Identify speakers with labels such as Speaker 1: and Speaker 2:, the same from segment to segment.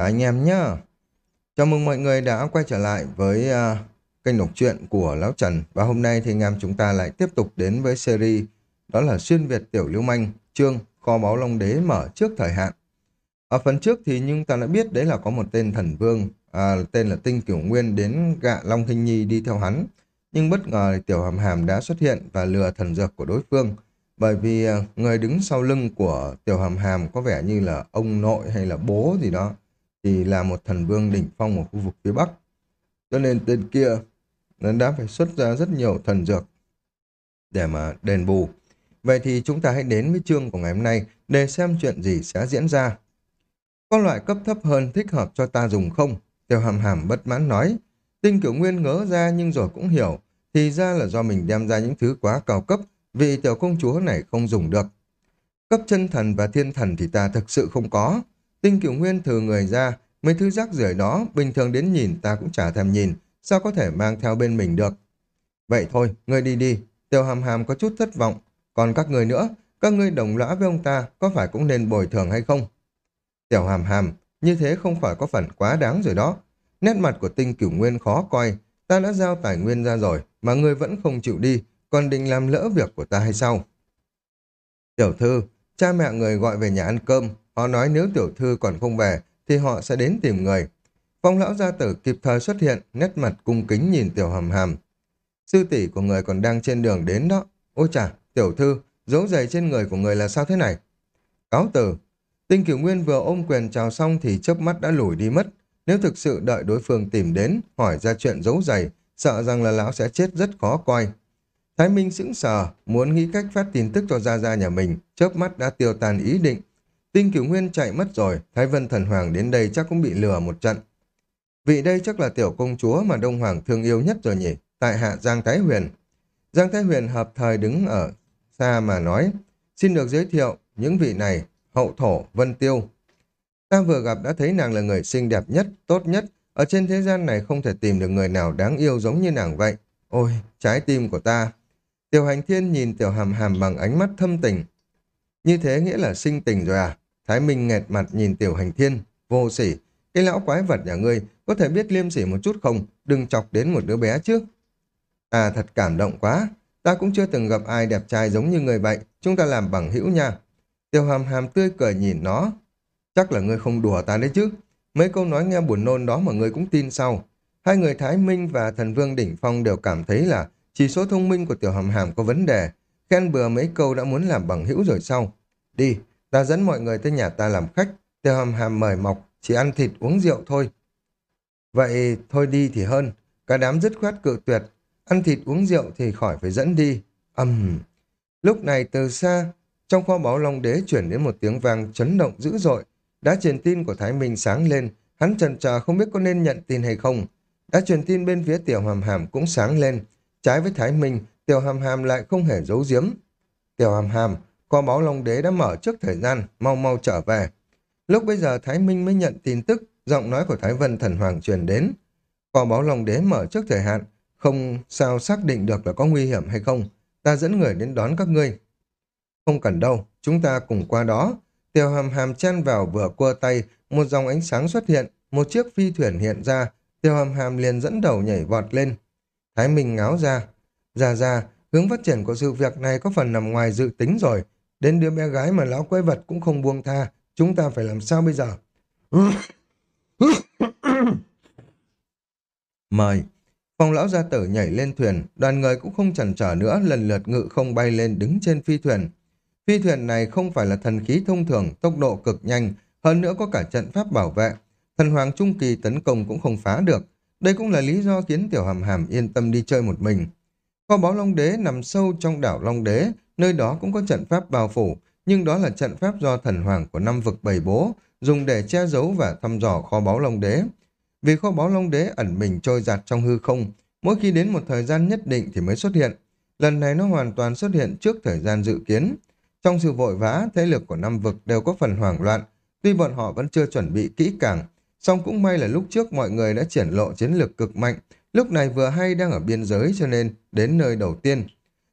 Speaker 1: Anh em nhá. Chào mừng mọi người đã quay trở lại với uh, kênh đọc truyện của Lão Trần. Và hôm nay thì anh em chúng ta lại tiếp tục đến với series đó là Xuyên Việt Tiểu Lưu Manh, chương Kho Báu Long Đế mở trước thời hạn. Ở phần trước thì nhưng ta đã biết đấy là có một tên thần vương, à, tên là Tinh Kiểu Nguyên đến gạ Long Hình Nhi đi theo hắn. Nhưng bất ngờ Tiểu Hàm Hàm đã xuất hiện và lừa thần dược của đối phương. Bởi vì à, người đứng sau lưng của Tiểu Hàm Hàm có vẻ như là ông nội hay là bố gì đó thì là một thần vương đỉnh phong ở khu vực phía Bắc. Cho nên tên kia nó đã phải xuất ra rất nhiều thần dược để mà đền bù. Vậy thì chúng ta hãy đến với chương của ngày hôm nay để xem chuyện gì sẽ diễn ra. Có loại cấp thấp hơn thích hợp cho ta dùng không? Tiêu hàm hàm bất mãn nói. Tinh kiểu nguyên ngỡ ra nhưng rồi cũng hiểu. Thì ra là do mình đem ra những thứ quá cao cấp vì tiểu công chúa này không dùng được. Cấp chân thần và thiên thần thì ta thực sự không có. Tinh Cửu nguyên thử người ra, mấy thứ rác rưởi đó bình thường đến nhìn ta cũng chả thèm nhìn, sao có thể mang theo bên mình được. Vậy thôi, ngươi đi đi, tiêu hàm hàm có chút thất vọng. Còn các người nữa, các ngươi đồng lõa với ông ta có phải cũng nên bồi thường hay không? Tiểu hàm hàm, như thế không phải có phần quá đáng rồi đó. Nét mặt của tinh cửu nguyên khó coi, ta đã giao tài nguyên ra rồi, mà ngươi vẫn không chịu đi, còn định làm lỡ việc của ta hay sao? Tiểu thư, cha mẹ người gọi về nhà ăn cơm, Họ nói nếu tiểu thư còn không về, thì họ sẽ đến tìm người. Phong lão gia tử kịp thời xuất hiện, nét mặt cung kính nhìn tiểu hầm hàm. Sư tỷ của người còn đang trên đường đến đó. Ôi chà, tiểu thư, dấu giày trên người của người là sao thế này? Cáo tử, tinh cửu nguyên vừa ôm quyền chào xong thì chớp mắt đã lủi đi mất. Nếu thực sự đợi đối phương tìm đến, hỏi ra chuyện dấu giày, sợ rằng là lão sẽ chết rất khó coi. Thái Minh sững sờ, muốn nghĩ cách phát tin tức cho Gia Gia nhà mình, chớp mắt đã tiêu tan ý định, Tinh cửu nguyên chạy mất rồi, Thái Vân Thần Hoàng đến đây chắc cũng bị lừa một trận. Vị đây chắc là tiểu công chúa mà Đông Hoàng thương yêu nhất rồi nhỉ, tại hạ Giang Thái Huyền. Giang Thái Huyền hợp thời đứng ở xa mà nói, xin được giới thiệu những vị này, hậu thổ, Vân Tiêu. Ta vừa gặp đã thấy nàng là người xinh đẹp nhất, tốt nhất, ở trên thế gian này không thể tìm được người nào đáng yêu giống như nàng vậy. Ôi, trái tim của ta. Tiểu hành thiên nhìn tiểu hàm hàm bằng ánh mắt thâm tình. Như thế nghĩa là sinh tình rồi à? Thái Minh nghẹt mặt nhìn tiểu hành thiên, vô sỉ. Cái lão quái vật nhà ngươi có thể biết liêm sỉ một chút không? Đừng chọc đến một đứa bé chứ. À thật cảm động quá. Ta cũng chưa từng gặp ai đẹp trai giống như người vậy. Chúng ta làm bằng hữu nha. Tiểu hàm hàm tươi cười nhìn nó. Chắc là ngươi không đùa ta đấy chứ. Mấy câu nói nghe buồn nôn đó mà ngươi cũng tin sau. Hai người Thái Minh và thần vương Đỉnh Phong đều cảm thấy là chỉ số thông minh của tiểu hàm hàm có vấn đề. Khen bừa mấy câu đã muốn làm bằng hữu rồi sau. Đi, Ta dẫn mọi người tới nhà ta làm khách, tiêu hàm hàm mời mọc, chỉ ăn thịt uống rượu thôi. Vậy thôi đi thì hơn, cả đám dứt khoát cự tuyệt, ăn thịt uống rượu thì khỏi phải dẫn đi. Âm. Uhm. Lúc này từ xa, trong kho báu Long Đế chuyển đến một tiếng vang chấn động dữ dội. Đã truyền tin của Thái Minh sáng lên, hắn chần chờ không biết có nên nhận tin hay không. Đã truyền tin bên phía Tiểu Hàm Hàm cũng sáng lên. Trái với Thái Minh, Tiểu Hàm Hàm lại không hề giấu giếm. Tiểu Hàm Hàm, Kho báo Long Đế đã mở trước thời gian, mau mau trở về. Lúc bây giờ Thái Minh mới nhận tin tức, giọng nói của Thái Vân Thần Hoàng truyền đến. Kho báo Long Đế mở trước thời hạn, không sao xác định được là có nguy hiểm hay không. Ta dẫn người đến đón các ngươi. Không cần đâu, chúng ta cùng qua đó. Tiêu hàm hàm chen vào vừa cua tay, một dòng ánh sáng xuất hiện, một chiếc phi thuyền hiện ra. Tiêu hàm hàm liền dẫn đầu nhảy vọt lên. Thái Minh ngáo ra. Ra ra, hướng phát triển của sự việc này có phần nằm ngoài dự tính rồi. Đến đứa bé gái mà lão quái vật cũng không buông tha. Chúng ta phải làm sao bây giờ? Mời. phòng lão gia tử nhảy lên thuyền, đoàn người cũng không chần trở nữa, lần lượt ngự không bay lên đứng trên phi thuyền. Phi thuyền này không phải là thần khí thông thường, tốc độ cực nhanh, hơn nữa có cả trận pháp bảo vệ. Thần hoàng trung kỳ tấn công cũng không phá được. Đây cũng là lý do khiến tiểu hàm hàm yên tâm đi chơi một mình. Kho báu Long Đế nằm sâu trong đảo Long Đế, Nơi đó cũng có trận pháp bao phủ, nhưng đó là trận pháp do thần hoàng của năm vực bầy bố, dùng để che giấu và thăm dò kho báu Long Đế. Vì kho báu Long Đế ẩn mình trôi giạt trong hư không, mỗi khi đến một thời gian nhất định thì mới xuất hiện. Lần này nó hoàn toàn xuất hiện trước thời gian dự kiến. Trong sự vội vã, thế lực của năm vực đều có phần hoảng loạn, tuy bọn họ vẫn chưa chuẩn bị kỹ càng, song cũng may là lúc trước mọi người đã triển lộ chiến lược cực mạnh, lúc này vừa hay đang ở biên giới cho nên đến nơi đầu tiên.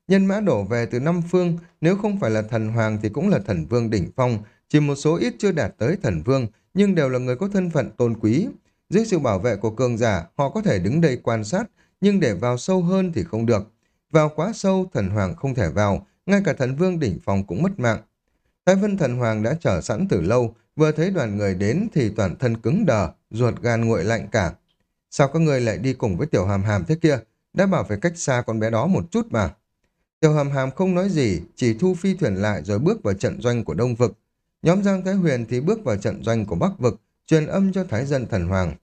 Speaker 1: Nhân mã đổ về từ năm phương, nếu không phải là thần hoàng thì cũng là thần vương đỉnh phong, chỉ một số ít chưa đạt tới thần vương, nhưng đều là người có thân phận tôn quý. Dưới sự bảo vệ của cường giả, họ có thể đứng đây quan sát, nhưng để vào sâu hơn thì không được. Vào quá sâu, thần hoàng không thể vào, ngay cả thần vương đỉnh phong cũng mất mạng. Thái Vân Thần Hoàng đã chờ sẵn từ lâu, vừa thấy đoàn người đến thì toàn thân cứng đờ, ruột gan nguội lạnh cả. Sao các người lại đi cùng với tiểu hàm hàm thế kia? Đã bảo phải cách xa con bé đó một chút mà. Tiểu hàm hàm không nói gì, chỉ thu phi thuyền lại rồi bước vào trận doanh của Đông Vực. Nhóm Giang Thái Huyền thì bước vào trận doanh của Bắc Vực, truyền âm cho Thái Dân Thần Hoàng.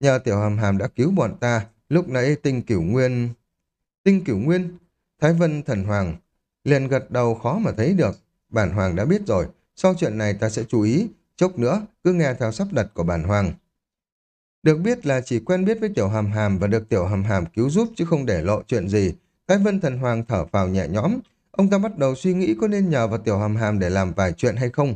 Speaker 1: Nhờ tiểu hàm hàm đã cứu bọn ta, lúc nãy tinh cửu nguyên... Tinh cửu nguyên? Thái Vân Thần Hoàng liền gật đầu khó mà thấy được. Bản Hoàng đã biết rồi, sau chuyện này ta sẽ chú ý, chốc nữa cứ nghe theo sắp đặt của bản Hoàng. Được biết là chỉ quen biết với Tiểu Hàm Hàm và được Tiểu Hàm Hàm cứu giúp chứ không để lộ chuyện gì. Thái Vân Thần Hoàng thở vào nhẹ nhõm, ông ta bắt đầu suy nghĩ có nên nhờ vào Tiểu Hàm Hàm để làm vài chuyện hay không.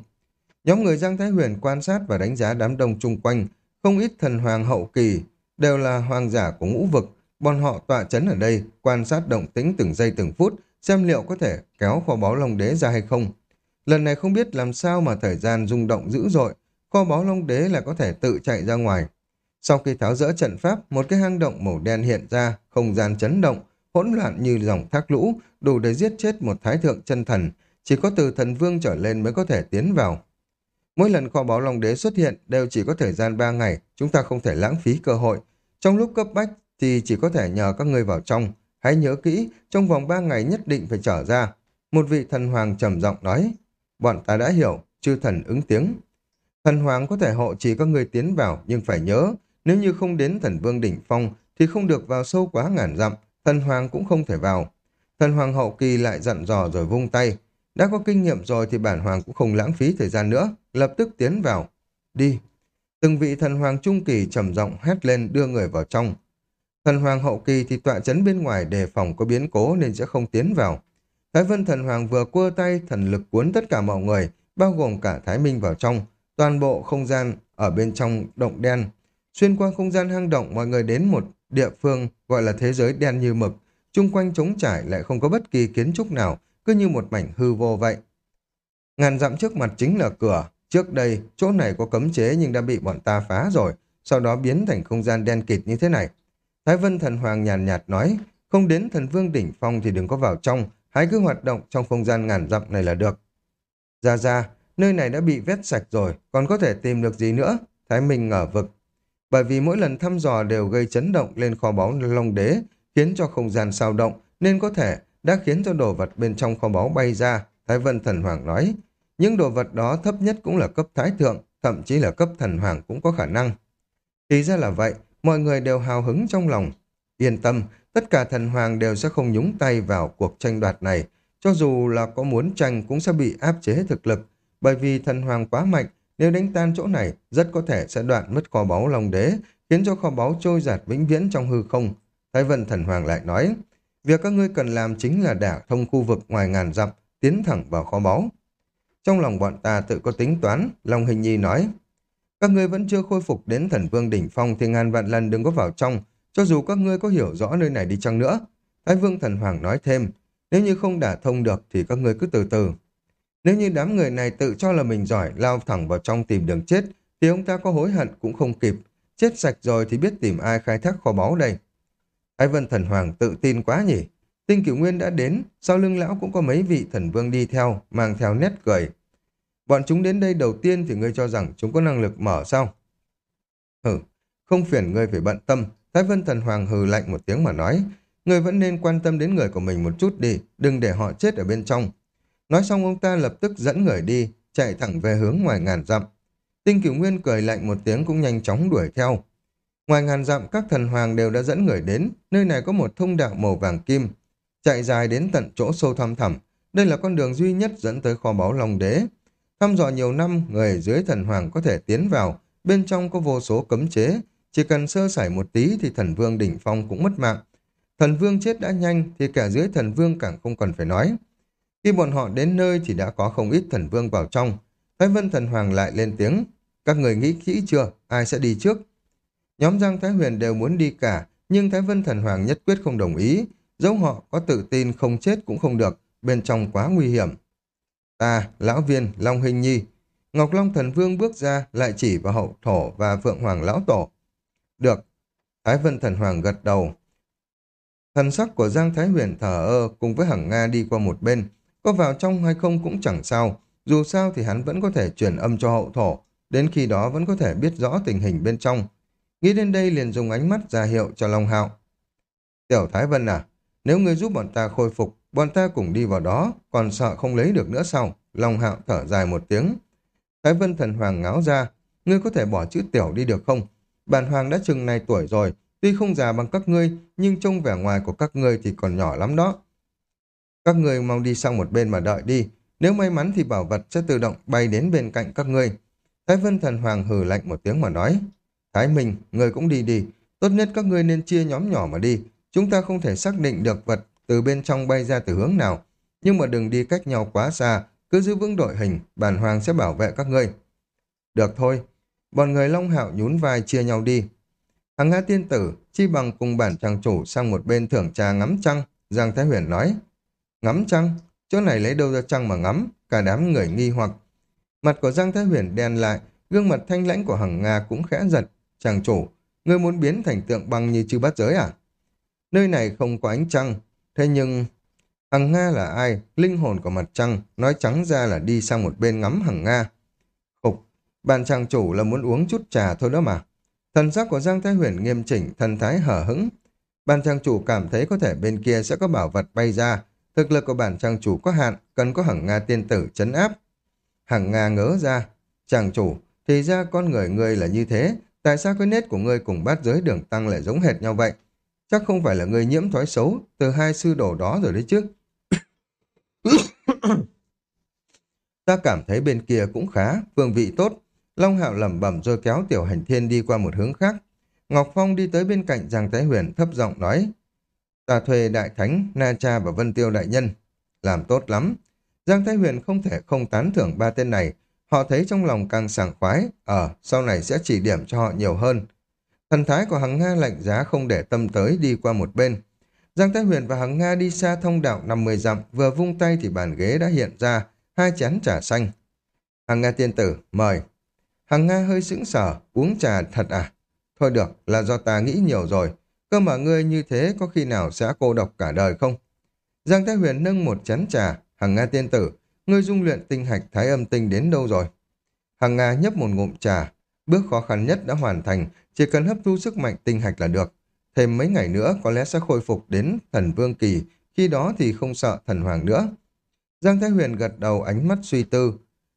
Speaker 1: Nhóm người Giang Thái Huyền quan sát và đánh giá đám đông chung quanh, không ít thần hoàng hậu kỳ, đều là hoàng giả của ngũ vực. Bọn họ tọa chấn ở đây, quan sát động tĩnh từng giây từng phút, xem liệu có thể kéo kho báu Long Đế ra hay không. Lần này không biết làm sao mà thời gian rung động dữ dội, kho báu Long Đế lại có thể tự chạy ra ngoài. Sau khi tháo rỡ trận pháp, một cái hang động màu đen hiện ra, không gian chấn động, hỗn loạn như dòng thác lũ, đủ để giết chết một thái thượng chân thần, chỉ có từ thần vương trở lên mới có thể tiến vào. Mỗi lần kho báo Long Đế xuất hiện đều chỉ có thời gian 3 ngày, chúng ta không thể lãng phí cơ hội. Trong lúc cấp bách thì chỉ có thể nhờ các ngươi vào trong. Hãy nhớ kỹ, trong vòng 3 ngày nhất định phải trở ra. Một vị thần hoàng trầm giọng nói, bọn ta đã hiểu, chư thần ứng tiếng. Thần hoàng có thể hộ trì các ngươi tiến vào, nhưng phải nhớ, nếu như không đến thần vương đỉnh phong thì không được vào sâu quá ngàn dặm, thần hoàng cũng không thể vào. Thần hoàng hậu kỳ lại dặn dò rồi vung tay. Đã có kinh nghiệm rồi thì bản hoàng cũng không lãng phí thời gian nữa, lập tức tiến vào. Đi. Từng vị thần hoàng trung kỳ trầm giọng hét lên đưa người vào trong. Thần hoàng hậu kỳ thì tọa chấn bên ngoài đề phòng có biến cố nên sẽ không tiến vào. Thái Vân thần hoàng vừa cua tay thần lực cuốn tất cả mọi người, bao gồm cả Thái Minh vào trong. Toàn bộ không gian ở bên trong động đen Xuyên qua không gian hang động, mọi người đến một địa phương gọi là thế giới đen như mực. Trung quanh trống trải lại không có bất kỳ kiến trúc nào, cứ như một mảnh hư vô vậy. Ngàn dặm trước mặt chính là cửa. Trước đây, chỗ này có cấm chế nhưng đã bị bọn ta phá rồi, sau đó biến thành không gian đen kịt như thế này. Thái Vân Thần Hoàng nhàn nhạt nói, không đến thần vương đỉnh phong thì đừng có vào trong, hãy cứ hoạt động trong không gian ngàn dặm này là được. Ra ra, nơi này đã bị vét sạch rồi, còn có thể tìm được gì nữa? Thái Minh ngờ vực bởi vì mỗi lần thăm dò đều gây chấn động lên kho báu Long Đế, khiến cho không gian sao động, nên có thể đã khiến cho đồ vật bên trong kho báu bay ra, Thái Vân Thần Hoàng nói. Những đồ vật đó thấp nhất cũng là cấp thái thượng, thậm chí là cấp thần hoàng cũng có khả năng. Thì ra là vậy, mọi người đều hào hứng trong lòng. Yên tâm, tất cả thần hoàng đều sẽ không nhúng tay vào cuộc tranh đoạt này, cho dù là có muốn tranh cũng sẽ bị áp chế thực lực, bởi vì thần hoàng quá mạnh, nếu đánh tan chỗ này, rất có thể sẽ đoạn mất kho báu Long Đế, khiến cho kho báu trôi giạt vĩnh viễn trong hư không. Thái Vân Thần Hoàng lại nói, việc các ngươi cần làm chính là đả thông khu vực ngoài ngàn dặm, tiến thẳng vào kho báu. Trong lòng bọn ta tự có tính toán, Long Hình Nhi nói, các ngươi vẫn chưa khôi phục đến thần vương đỉnh phong thì ngàn vạn lần đừng có vào trong, cho dù các ngươi có hiểu rõ nơi này đi chăng nữa. Thái Vương Thần Hoàng nói thêm, nếu như không đả thông được thì các ngươi cứ từ từ. Nếu như đám người này tự cho là mình giỏi, lao thẳng vào trong tìm đường chết, thì ông ta có hối hận cũng không kịp. Chết sạch rồi thì biết tìm ai khai thác kho báu đây. Thái Vân Thần Hoàng tự tin quá nhỉ. Tinh Cửu Nguyên đã đến, sau lưng lão cũng có mấy vị thần vương đi theo, mang theo nét cười. Bọn chúng đến đây đầu tiên thì ngươi cho rằng chúng có năng lực mở sao? Hừ, không phiền ngươi phải bận tâm. Thái Vân Thần Hoàng hừ lạnh một tiếng mà nói. Ngươi vẫn nên quan tâm đến người của mình một chút đi, đừng để họ chết ở bên trong. Nói xong ông ta lập tức dẫn người đi, chạy thẳng về hướng ngoài ngàn dặm. Tinh cửu nguyên cười lạnh một tiếng cũng nhanh chóng đuổi theo. Ngoài ngàn dặm, các thần hoàng đều đã dẫn người đến, nơi này có một thông đạo màu vàng kim. Chạy dài đến tận chỗ sâu thăm thẳm, đây là con đường duy nhất dẫn tới kho báu Long Đế. Thăm dò nhiều năm, người dưới thần hoàng có thể tiến vào, bên trong có vô số cấm chế, chỉ cần sơ sẩy một tí thì thần vương đỉnh phong cũng mất mạng. Thần vương chết đã nhanh thì cả dưới thần vương càng không cần phải nói. Khi bọn họ đến nơi thì đã có không ít thần vương vào trong. Thái Vân Thần Hoàng lại lên tiếng. Các người nghĩ kỹ chưa? Ai sẽ đi trước? Nhóm Giang Thái Huyền đều muốn đi cả, nhưng Thái Vân Thần Hoàng nhất quyết không đồng ý. Dẫu họ có tự tin không chết cũng không được, bên trong quá nguy hiểm. Ta, Lão Viên, Long Hình Nhi. Ngọc Long thần vương bước ra lại chỉ vào hậu thổ và phượng hoàng lão tổ. Được. Thái Vân thần hoàng gật đầu. Thần sắc của Giang Thái Huyền thở ơ cùng với Hằng Nga đi qua một bên. Có vào trong hay không cũng chẳng sao. Dù sao thì hắn vẫn có thể truyền âm cho hậu thổ. Đến khi đó vẫn có thể biết rõ tình hình bên trong. Nghĩ đến đây liền dùng ánh mắt ra hiệu cho Long Hạo. Tiểu Thái Vân à, nếu ngươi giúp bọn ta khôi phục, bọn ta cùng đi vào đó, còn sợ không lấy được nữa sao? Long Hạo thở dài một tiếng. Thái Vân thần hoàng ngáo ra, ngươi có thể bỏ chữ tiểu đi được không? Bản hoàng đã chừng này tuổi rồi, tuy không già bằng các ngươi, nhưng trông vẻ ngoài của các ngươi thì còn nhỏ lắm đó. Các người mau đi sang một bên mà đợi đi, nếu may mắn thì bảo vật sẽ tự động bay đến bên cạnh các ngươi. Thái Vân thần hoàng hừ lạnh một tiếng mà nói. Thái Minh, người cũng đi đi, tốt nhất các ngươi nên chia nhóm nhỏ mà đi. Chúng ta không thể xác định được vật từ bên trong bay ra từ hướng nào, nhưng mà đừng đi cách nhau quá xa, cứ giữ vững đội hình, bản hoàng sẽ bảo vệ các ngươi. Được thôi, bọn người Long Hạo nhún vai chia nhau đi. Hằng Nga tiên tử, chi bằng cùng bản trang chủ sang một bên thưởng trà ngắm trăng, Giang Thái Huyền nói. Ngắm trăng? Chỗ này lấy đâu ra trăng mà ngắm? Cả đám người nghi hoặc. Mặt của Giang Thái Huyền đen lại, gương mặt thanh lãnh của Hằng Nga cũng khẽ giật. Chàng chủ, ngươi muốn biến thành tượng băng như chư bát giới à? Nơi này không có ánh trăng, thế nhưng Hằng Nga là ai? Linh hồn của mặt trăng, nói trắng ra là đi sang một bên ngắm Hằng Nga. Khục, bàn chàng chủ là muốn uống chút trà thôi đó mà. Thần sắc của Giang Thái Huyền nghiêm chỉnh, thần thái hở hững. bàn chàng chủ cảm thấy có thể bên kia sẽ có bảo vật bay ra. Thực lực của bản trang chủ có hạn, cần có Hằng Nga tiên tử chấn áp. Hằng Nga ngớ ra. Chàng chủ, thì ra con người ngươi là như thế. Tại sao cái nét của ngươi cùng bát giới đường tăng lại giống hệt nhau vậy? Chắc không phải là ngươi nhiễm thói xấu từ hai sư đồ đó rồi đấy chứ. Ta cảm thấy bên kia cũng khá, phương vị tốt. Long Hạo lẩm bẩm rồi kéo Tiểu Hành Thiên đi qua một hướng khác. Ngọc Phong đi tới bên cạnh Giang Thái Huyền thấp giọng nói. Ta thuê Đại Thánh, Na Cha và Vân Tiêu Đại Nhân. Làm tốt lắm. Giang Thái Huyền không thể không tán thưởng ba tên này. Họ thấy trong lòng càng sảng khoái. Ở, ờ, sau này sẽ chỉ điểm cho họ nhiều hơn. Thần thái của Hằng Nga lạnh giá không để tâm tới đi qua một bên. Giang Thái Huyền và Hằng Nga đi xa thông đạo 50 dặm, vừa vung tay thì bàn ghế đã hiện ra, hai chén trà xanh. Hằng Nga tiên tử, mời. Hằng Nga hơi sững sờ, uống trà thật à? Thôi được, là do ta nghĩ nhiều rồi. Cơ mà ngươi như thế có khi nào sẽ cô độc cả đời không? Giang Thái Huyền nâng một chén trà, Hằng Nga tiên tử, ngươi dung luyện tinh hạch thái âm tinh đến đâu rồi? Hằng Nga nhấp một ngụm trà, bước khó khăn nhất đã hoàn thành, chỉ cần hấp thu sức mạnh tinh hạch là được. Thêm mấy ngày nữa có lẽ sẽ khôi phục đến thần vương kỳ, khi đó thì không sợ thần hoàng nữa. Giang Thái Huyền gật đầu ánh mắt suy tư.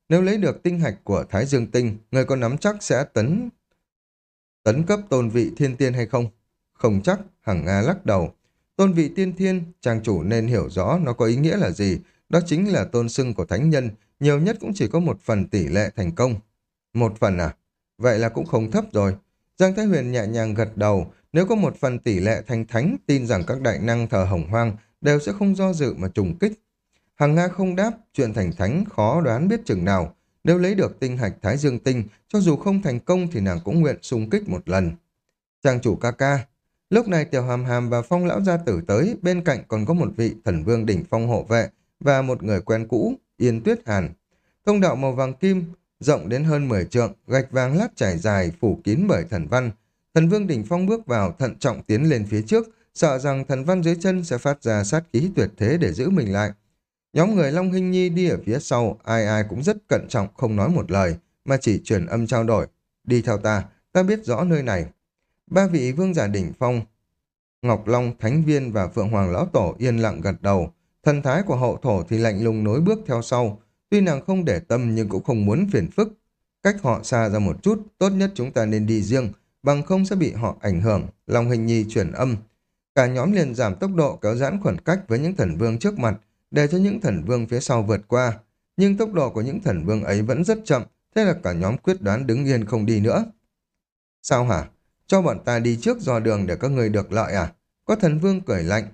Speaker 1: Nếu lấy được tinh hạch của Thái Dương Tinh, người có nắm chắc sẽ tấn tấn cấp tôn vị thiên tiên hay không? Không chắc, Hằng Nga lắc đầu. Tôn vị tiên thiên, trang chủ nên hiểu rõ nó có ý nghĩa là gì. Đó chính là tôn sưng của thánh nhân, nhiều nhất cũng chỉ có một phần tỷ lệ thành công. Một phần à? Vậy là cũng không thấp rồi. Giang Thái Huyền nhẹ nhàng gật đầu, nếu có một phần tỷ lệ thành thánh, tin rằng các đại năng thờ hồng hoang đều sẽ không do dự mà trùng kích. Hằng Nga không đáp, chuyện thành thánh khó đoán biết chừng nào. Nếu lấy được tinh hạch Thái Dương Tinh, cho dù không thành công thì nàng cũng nguyện xung kích một lần. Trang chủ ca ca, lúc này Tiểu Hàm Hàm và Phong Lão Gia Tử tới, bên cạnh còn có một vị thần vương đỉnh phong hộ vệ và một người quen cũ, Yên Tuyết Hàn. Thông đạo màu vàng kim, rộng đến hơn 10 trượng, gạch vàng lát trải dài phủ kín bởi thần văn, Thần vương đỉnh phong bước vào thận trọng tiến lên phía trước, sợ rằng thần văn dưới chân sẽ phát ra sát khí tuyệt thế để giữ mình lại. Nhóm người Long Hinh Nhi đi ở phía sau, ai ai cũng rất cẩn trọng không nói một lời, mà chỉ truyền âm trao đổi. Đi theo ta, ta biết rõ nơi này. Ba vị vương giả đỉnh phong, Ngọc Long, Thánh Viên và Phượng Hoàng Lão Tổ yên lặng gật đầu. Thần thái của hậu thổ thì lạnh lùng nối bước theo sau. Tuy nàng không để tâm nhưng cũng không muốn phiền phức. Cách họ xa ra một chút, tốt nhất chúng ta nên đi riêng, bằng không sẽ bị họ ảnh hưởng, Long Hình Nhi chuyển âm. Cả nhóm liền giảm tốc độ kéo giãn khoảng cách với những thần vương trước mặt, để cho những thần vương phía sau vượt qua. Nhưng tốc độ của những thần vương ấy vẫn rất chậm, thế là cả nhóm quyết đoán đứng yên không đi nữa. Sao hả? Cho bọn ta đi trước dò đường để các người được lợi à? Có thần vương cười lạnh.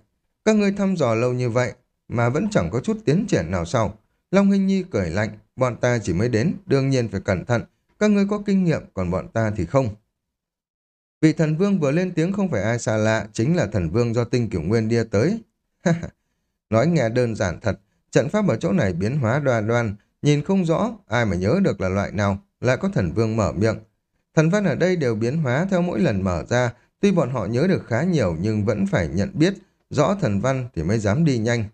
Speaker 1: Các người thăm dò lâu như vậy mà vẫn chẳng có chút tiến triển nào sau. Long Hình Nhi cười lạnh, bọn ta chỉ mới đến, đương nhiên phải cẩn thận. Các người có kinh nghiệm, còn bọn ta thì không. Vị thần vương vừa lên tiếng không phải ai xa lạ, chính là thần vương do tinh kiểu nguyên đia tới. Nói nghe đơn giản thật, trận pháp ở chỗ này biến hóa đoan đoan, Nhìn không rõ, ai mà nhớ được là loại nào, lại có thần vương mở miệng. Thần văn ở đây đều biến hóa theo mỗi lần mở ra, tuy bọn họ nhớ được khá nhiều nhưng vẫn phải nhận biết, rõ thần văn thì mới dám đi nhanh.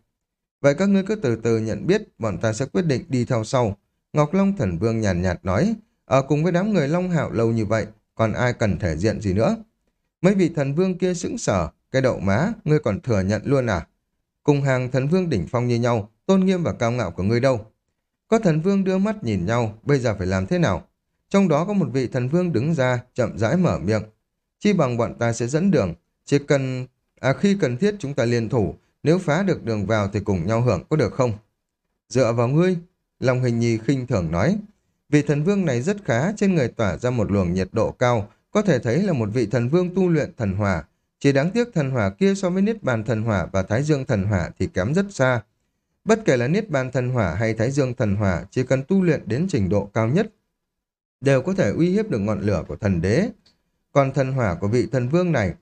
Speaker 1: Vậy các ngươi cứ từ từ nhận biết, bọn ta sẽ quyết định đi theo sau. Ngọc Long thần vương nhàn nhạt, nhạt nói, ở cùng với đám người Long Hạo lâu như vậy, còn ai cần thể diện gì nữa. Mấy vị thần vương kia sững sở, cái đậu má, ngươi còn thừa nhận luôn à? Cùng hàng thần vương đỉnh phong như nhau, tôn nghiêm và cao ngạo của ngươi đâu? Có thần vương đưa mắt nhìn nhau, bây giờ phải làm thế nào? Trong đó có một vị thần vương đứng ra, chậm rãi mở miệng. Chi bằng bọn ta sẽ dẫn đường, chỉ cần... À khi cần thiết chúng ta liên thủ, nếu phá được đường vào thì cùng nhau hưởng có được không? Dựa vào ngươi, Long Hình Nhi khinh thường nói. Vị thần vương này rất khá, trên người tỏa ra một luồng nhiệt độ cao, có thể thấy là một vị thần vương tu luyện thần hỏa. Chỉ đáng tiếc thần hỏa kia so với Niết Bàn thần hỏa và Thái Dương thần hỏa thì kém rất xa. Bất kể là Niết Bàn thần hỏa hay Thái Dương thần hỏa, chỉ cần tu luyện đến trình độ cao nhất, đều có thể uy hiếp được ngọn lửa của thần đế. Còn thần hỏa của vị thần vương này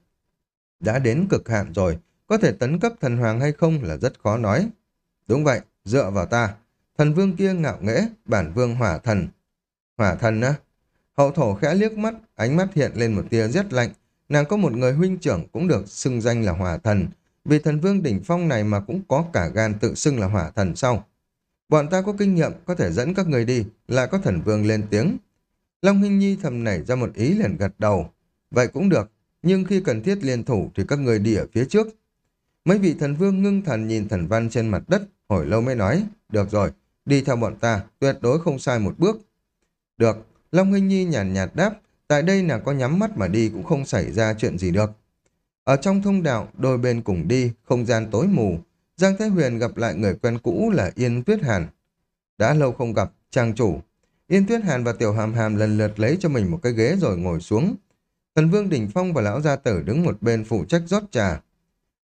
Speaker 1: đã đến cực hạn rồi, có thể tấn cấp thần hoàng hay không là rất khó nói. Đúng vậy, dựa vào ta. Thần vương kia ngạo nghễ, bản vương hỏa thần. Hỏa thần á? Hậu thổ khẽ liếc mắt, ánh mắt hiện lên một tia rét lạnh. Nàng có một người huynh trưởng cũng được xưng danh là hỏa thần. Vì thần vương đỉnh phong này mà cũng có cả gan tự xưng là hỏa thần sau. Bọn ta có kinh nghiệm, có thể dẫn các người đi, lại có thần vương lên tiếng. Long Hinh Nhi thầm nảy ra một ý liền gật đầu. Vậy cũng được, nhưng khi cần thiết liên thủ thì các người đi ở phía trước. Mấy vị thần vương ngưng thần nhìn thần văn trên mặt đất, hồi lâu mới nói, được rồi, đi theo bọn ta, tuyệt đối không sai một bước. Được, Long Hinh Nhi nhàn nhạt, nhạt đáp, tại đây là có nhắm mắt mà đi cũng không xảy ra chuyện gì được. Ở trong thông đạo, đôi bên cùng đi, không gian tối mù, Giang Thái Huyền gặp lại người quen cũ là Yên Tuyết Hàn. Đã lâu không gặp, trang chủ. Yên Tuyết Hàn và Tiểu Hàm Hàm lần lượt lấy cho mình một cái ghế rồi ngồi xuống. Thần Vương Đỉnh Phong và Lão Gia Tử đứng một bên phụ trách rót trà.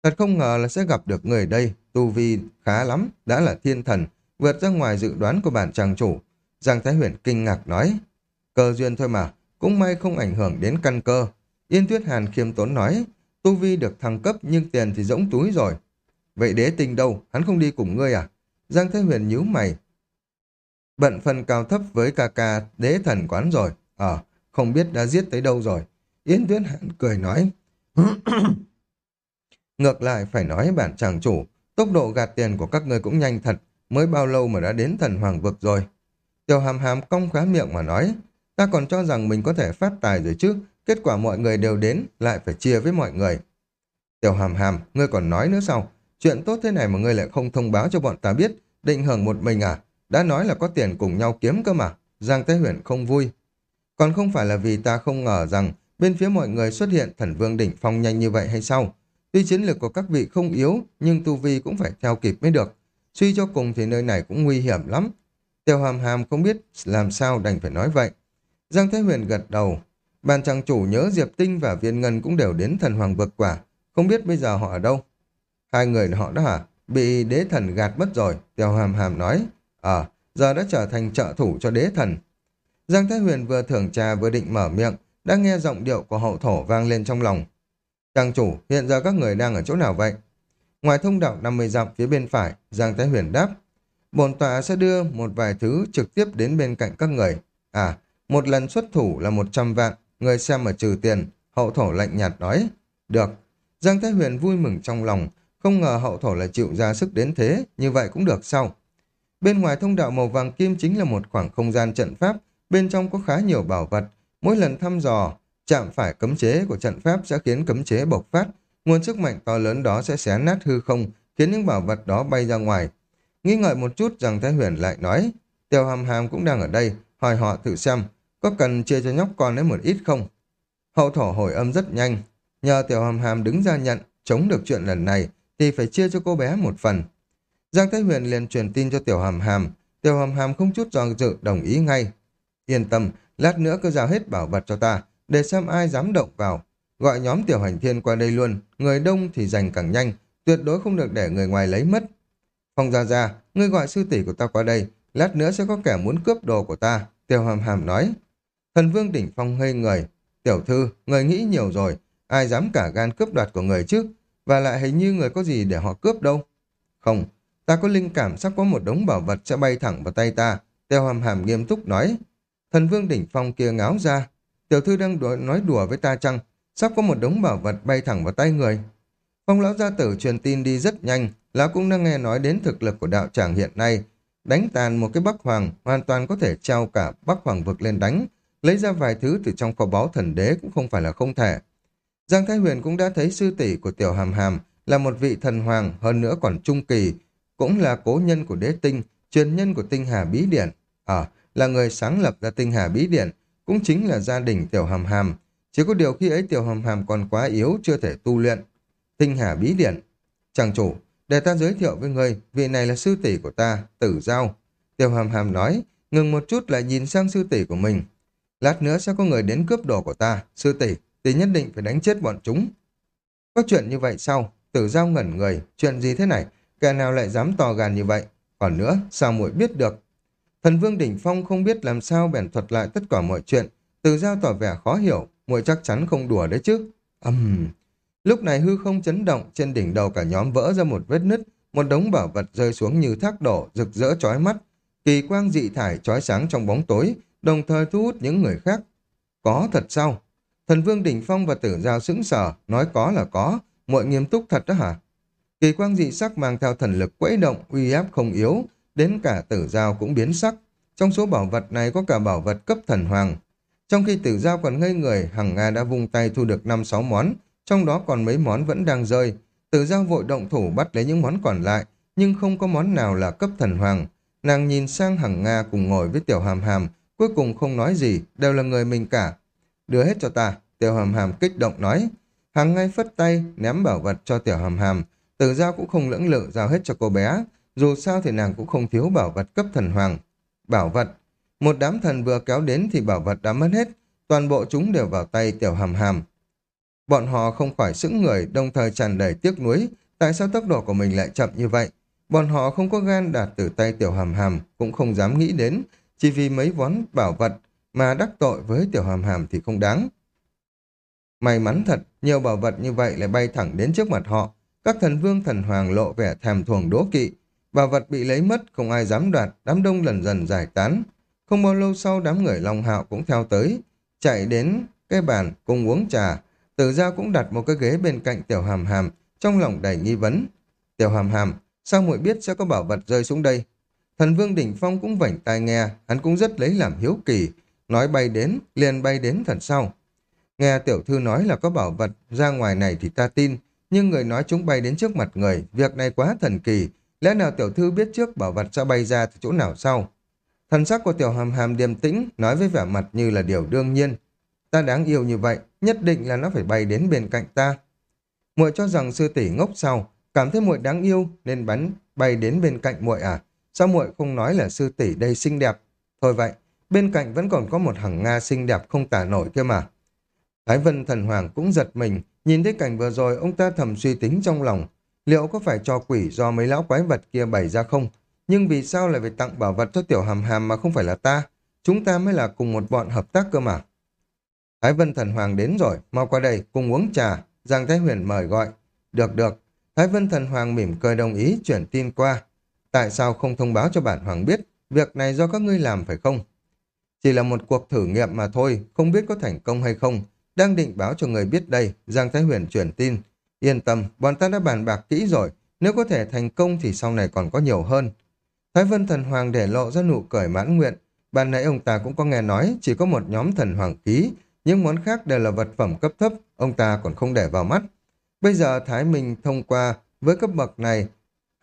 Speaker 1: Thật không ngờ là sẽ gặp được người đây, tu vi khá lắm, đã là thiên thần, vượt ra ngoài dự đoán của bản trang chủ. Giang Thái Huyền kinh ngạc nói, cơ duyên thôi mà, cũng may không ảnh hưởng đến căn cơ. Yên Tuyết Hàn khiêm tốn nói, tu vi được thăng cấp nhưng tiền thì rỗng túi rồi. Vậy đế tình đâu, hắn không đi cùng ngươi à? Giang Thái Huyền nhíu mày. Bận phần cao thấp với ca ca đế thần quán rồi. Ờ, không biết đã giết tới đâu rồi. Yến Tuyết Hàn cười nói. Ngược lại phải nói bản chàng chủ, tốc độ gạt tiền của các ngươi cũng nhanh thật, mới bao lâu mà đã đến thần hoàng vực rồi. Tiểu hàm hàm cong khá miệng mà nói, ta còn cho rằng mình có thể phát tài rồi chứ, kết quả mọi người đều đến, lại phải chia với mọi người. Tiểu hàm hàm, ngươi còn nói nữa sao? Chuyện tốt thế này mà ngươi lại không thông báo cho bọn ta biết, định hưởng một mình à? Đã nói là có tiền cùng nhau kiếm cơ mà. Giang Thế Huyền không vui. Còn không phải là vì ta không ngờ rằng bên phía mọi người xuất hiện thần vương đỉnh phong nhanh như vậy hay sao? Tuy chiến lược của các vị không yếu, nhưng tu vi cũng phải theo kịp mới được. Suy cho cùng thì nơi này cũng nguy hiểm lắm. Tiêu hàm hàm không biết làm sao đành phải nói vậy. Giang Thế Huyền gật đầu. Bàn trang chủ nhớ Diệp Tinh và Viên Ngân cũng đều đến thần hoàng vực quả. Không biết bây giờ họ ở đâu? Hai người họ đó hả? Bị đế thần gạt mất rồi. Tiêu hàm hàm nói. Ờ, giờ đã trở thành trợ thủ cho đế thần. Giang thái Huyền vừa thưởng trà vừa định mở miệng, đã nghe giọng điệu của hậu thổ vang lên trong lòng. Trang chủ, hiện giờ các người đang ở chỗ nào vậy? Ngoài thông đạo 50 dặm phía bên phải, Giang Thái Huyền đáp. Bồn tọa sẽ đưa một vài thứ trực tiếp đến bên cạnh các người. À, một lần xuất thủ là 100 vạn, người xem mà trừ tiền. Hậu thổ lạnh nhạt nói. Được. Giang Thái Huyền vui mừng trong lòng, không ngờ hậu thổ lại chịu ra sức đến thế, như vậy cũng được sao? Bên ngoài thông đạo màu vàng kim chính là một khoảng không gian trận pháp, bên trong có khá nhiều bảo vật. Mỗi lần thăm dò, chạm phải cấm chế của trận pháp sẽ khiến cấm chế bộc phát, nguồn sức mạnh to lớn đó sẽ xé nát hư không, khiến những bảo vật đó bay ra ngoài. Nghĩ ngợi một chút rằng Thái Huyền lại nói, Tiêu Hàm Hàm cũng đang ở đây, hỏi họ thử xem, có cần chia cho nhóc con ấy một ít không? Hậu thổ hồi âm rất nhanh, nhờ Tiểu Hàm Hàm đứng ra nhận, chống được chuyện lần này, thì phải chia cho cô bé một phần. Giang Thái Huyền liền truyền tin cho Tiểu Hàm Hàm, Tiểu Hàm Hàm không chút do dự đồng ý ngay. Yên tâm, lát nữa cứ giao hết bảo vật cho ta, để xem ai dám động vào. Gọi nhóm tiểu hành thiên qua đây luôn, người đông thì giành càng nhanh, tuyệt đối không được để người ngoài lấy mất. Phong Gia Gia, ngươi gọi sư tỷ của ta qua đây, lát nữa sẽ có kẻ muốn cướp đồ của ta, Tiểu Hàm Hàm nói. Thần Vương Đỉnh Phong ngây người, tiểu thư, người nghĩ nhiều rồi, ai dám cả gan cướp đoạt của người chứ, và lại hình như người có gì để họ cướp đâu. Không, ta có linh cảm sắp có một đống bảo vật sẽ bay thẳng vào tay ta, Tiêu hàm hàm nghiêm túc nói. Thần vương đỉnh phong kia ngáo ra. Tiểu thư đang đùa, nói đùa với ta chăng? Sắp có một đống bảo vật bay thẳng vào tay người. Phong lão gia tử truyền tin đi rất nhanh. Lão cũng đang nghe nói đến thực lực của đạo tràng hiện nay. Đánh tàn một cái bắc hoàng hoàn toàn có thể treo cả bắc hoàng vực lên đánh. Lấy ra vài thứ từ trong kho báu thần đế cũng không phải là không thể. Giang Thái Huyền cũng đã thấy sư tỷ của Tiểu Hàm Hàm là một vị thần hoàng, hơn nữa còn trung kỳ, cũng là cố nhân của đế tinh, truyền nhân của tinh hà bí điển. Ờ, à, là người sáng lập ra tinh hà bí điển, cũng chính là gia đình Tiểu Hàm Hàm. Chỉ có điều khi ấy Tiểu Hàm Hàm còn quá yếu, chưa thể tu luyện. Tinh hà bí điển. Chàng chủ, để ta giới thiệu với người, vị này là sư tỷ của ta, Tử Giao. Tiểu Hàm Hàm nói, ngừng một chút lại nhìn sang sư tỷ của mình. Lát nữa sẽ có người đến cướp đồ của ta, sư tỷ, thì nhất định phải đánh chết bọn chúng. Có chuyện như vậy sao? Tử giao ngẩn người, chuyện gì thế này? Kẻ nào lại dám to gan như vậy? Còn nữa, sao muội biết được? Thần vương đỉnh phong không biết làm sao bèn thuật lại tất cả mọi chuyện. từ giao tỏ vẻ khó hiểu, muội chắc chắn không đùa đấy chứ. Âm... Uhm. Lúc này hư không chấn động, trên đỉnh đầu cả nhóm vỡ ra một vết nứt, một đống bảo vật rơi xuống như thác đổ, rực rỡ chói mắt. Kỳ quang dị thải chói sáng trong bóng tối, đồng thời thu hút những người khác. Có thật sao? Thần vương đỉnh phong và tử giao sững sờ, nói có là có, muội nghiêm túc thật đó hả? Kỳ quang dị sắc mang theo thần lực quẫy động, uy áp không yếu, đến cả tử giao cũng biến sắc. Trong số bảo vật này có cả bảo vật cấp thần hoàng. Trong khi tử giao còn ngây người, hằng Nga đã vung tay thu được 5-6 món, trong đó còn mấy món vẫn đang rơi. Tử giao vội động thủ bắt lấy những món còn lại, nhưng không có món nào là cấp thần hoàng. Nàng nhìn sang hằng Nga cùng ngồi với tiểu hàm hàm, cuối cùng không nói gì, đều là người mình cả. Đưa hết cho ta, tiểu hàm hàm kích động nói. Hằng ngay phất tay, ném bảo vật cho tiểu hàm hàm. Tử giao cũng không lưỡng lự giao hết cho cô bé. Dù sao thì nàng cũng không thiếu bảo vật cấp thần hoàng. Bảo vật. Một đám thần vừa kéo đến thì bảo vật đã mất hết. Toàn bộ chúng đều vào tay tiểu hàm hàm. Bọn họ không khỏi sững người, đồng thời tràn đầy tiếc nuối. Tại sao tốc độ của mình lại chậm như vậy? Bọn họ không có gan đạt từ tay tiểu hàm hàm, cũng không dám nghĩ đến. Chỉ vì mấy vón bảo vật mà đắc tội với tiểu hàm hàm thì không đáng. May mắn thật, nhiều bảo vật như vậy lại bay thẳng đến trước mặt họ. Các thần vương thần hoàng lộ vẻ thèm thuồng đố kỵ. Bảo vật bị lấy mất, không ai dám đoạt, đám đông dần dần giải tán. Không bao lâu sau đám người Long Hạo cũng theo tới, chạy đến cái bàn cùng uống trà. Tử gia cũng đặt một cái ghế bên cạnh tiểu hàm hàm, trong lòng đầy nghi vấn. Tiểu hàm hàm, sao muội biết sẽ có bảo vật rơi xuống đây? Thần vương đỉnh phong cũng vảnh tai nghe, hắn cũng rất lấy làm hiếu kỳ. Nói bay đến, liền bay đến thần sau. Nghe tiểu thư nói là có bảo vật, ra ngoài này thì ta tin, nhưng người nói chúng bay đến trước mặt người, việc này quá thần kỳ, lẽ nào tiểu thư biết trước bảo vật sẽ bay ra từ chỗ nào sau? Thần sắc của tiểu hàm hàm điềm tĩnh, nói với vẻ mặt như là điều đương nhiên. Ta đáng yêu như vậy, nhất định là nó phải bay đến bên cạnh ta. Muội cho rằng sư tỷ ngốc sau, cảm thấy muội đáng yêu nên bắn bay đến bên cạnh muội à? Sao muội không nói là sư tỷ đây xinh đẹp? Thôi vậy, bên cạnh vẫn còn có một hằng Nga xinh đẹp không tả nổi kia mà. Thái Vân Thần Hoàng cũng giật mình, nhìn thấy cảnh vừa rồi ông ta thầm suy tính trong lòng, liệu có phải cho quỷ do mấy lão quái vật kia bày ra không? Nhưng vì sao lại phải tặng bảo vật cho tiểu hàm hàm mà không phải là ta? Chúng ta mới là cùng một bọn hợp tác cơ mà. Thái Vân Thần Hoàng đến rồi, mau qua đây, cùng uống trà. Giang Thái Huyền mời gọi. Được được. Thái Vân Thần Hoàng mỉm cười đồng ý chuyển tin qua. Tại sao không thông báo cho bản Hoàng biết? Việc này do các ngươi làm phải không? Chỉ là một cuộc thử nghiệm mà thôi, không biết có thành công hay không. Đang định báo cho người biết đây, Giang Thái Huyền chuyển tin. Yên tâm, bọn ta đã bàn bạc kỹ rồi. Nếu có thể thành công thì sau này còn có nhiều hơn. Thái Vân Thần Hoàng để lộ ra nụ cười mãn nguyện. Ban nãy ông ta cũng có nghe nói chỉ có một nhóm thần hoàng ký, những món khác đều là vật phẩm cấp thấp, ông ta còn không để vào mắt. Bây giờ Thái Minh thông qua với cấp bậc này,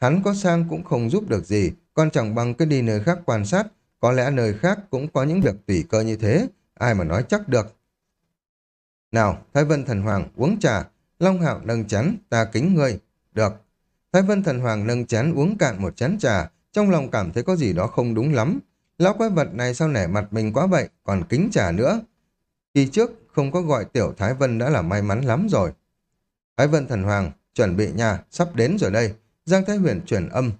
Speaker 1: hắn có sang cũng không giúp được gì, còn chẳng bằng cứ đi nơi khác quan sát, có lẽ nơi khác cũng có những việc tùy cơ như thế, ai mà nói chắc được. Nào, Thái Vân Thần Hoàng uống trà, Long Hạo nâng chén, ta kính ngươi. Được. Thái Vân Thần Hoàng nâng chén uống cạn một chén trà, trong lòng cảm thấy có gì đó không đúng lắm. Lão quái vật này sao nể mặt mình quá vậy, còn kính trà nữa. Kỳ trước không có gọi tiểu Thái Vân đã là may mắn lắm rồi. Thái Vân Thần Hoàng, chuẩn bị nhà, sắp đến rồi đây. Giang Thái Huyền chuyển âm.